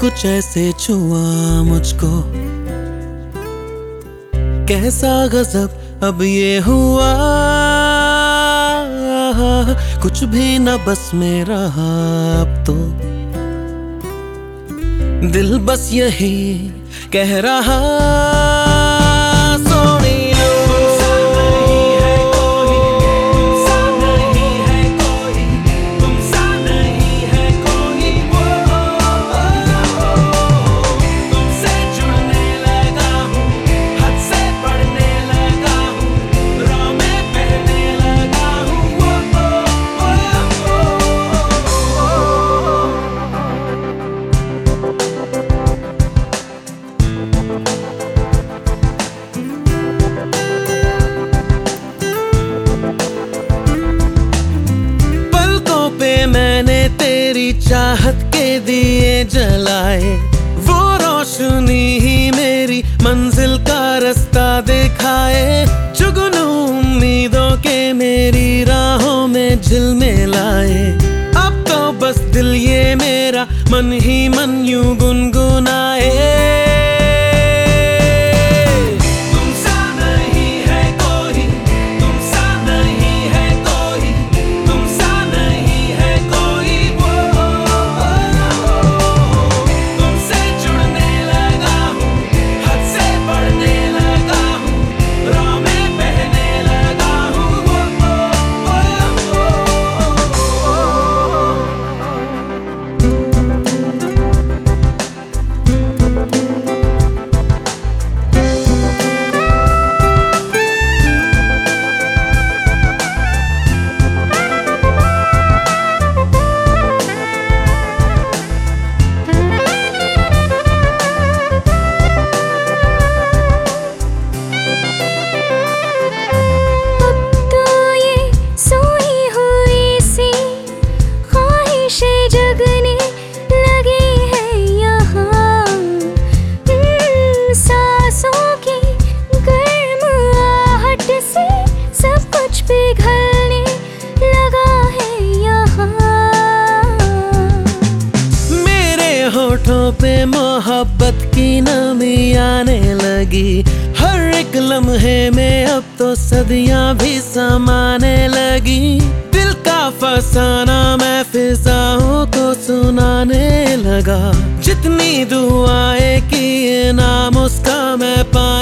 कुछ ऐसे छुआ मुझको। कैसा गजब अब ये हुआ? कुछ भी न बस में रहा अब तो। दिल बस यही कह रहा। चाहत के दिए जलाए। वो रोशनी ही मेरी मंजिल का रास्ता दिखाए। चुगनू उम्मीदों के मेरी राहों में झिल झिलमिलाए अब तो बस दिल ये मेरा, मन ही मन यूँ गुनगुनाए। मेरे होठों पे मोहब्बत की नमी आने लगी। हर एक लम्हे में अब तो सदियाँ भी समाने लगी। दिल का फसाना मैं फिजा जितनी दुआएँ किए नाम उसका मैं पाए